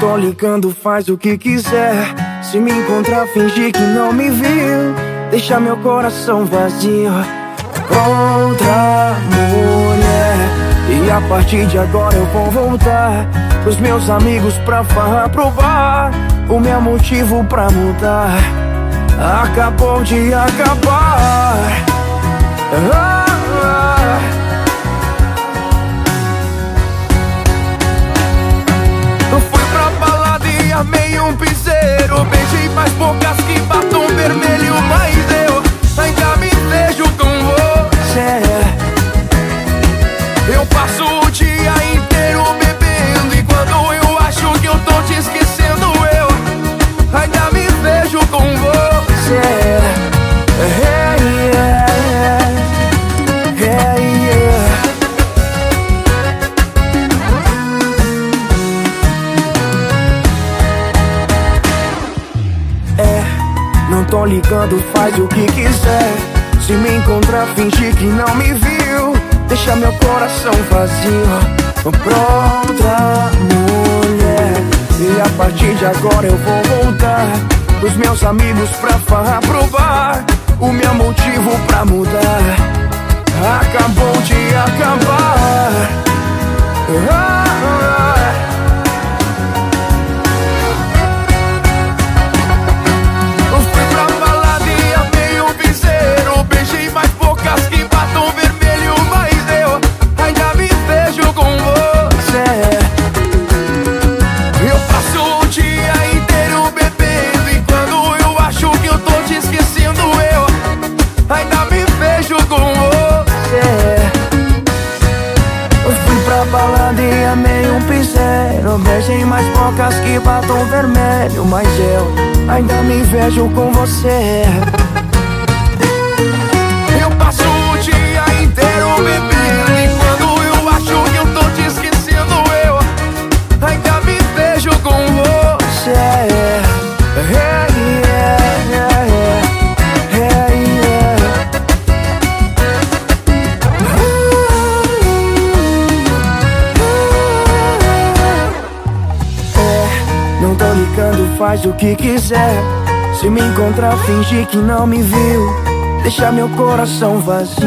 tô ligando, faz o que quiser. Se me encontrar, fingir que não me viu. Deixa meu coração vazio. Contra mulher. E a partir de agora eu vou voltar. Os meus amigos pra farra pro bar. O meu motivo pra mudar. Acabou de acabar. Ah. Tô ligando, faz o que quiser. Se me encontrar, fingir que não me viu. Deixa meu coração vazio pra mulher. E a partir de agora eu vou voltar. Os meus amigos pra farra provar. O meu motivo pra mudar Beijei mais bocas que batom vermelho Mas eu ainda me vejo com você faz o que quiser. Se me encontrar, finge que não me viu. Deixa meu coração vazio.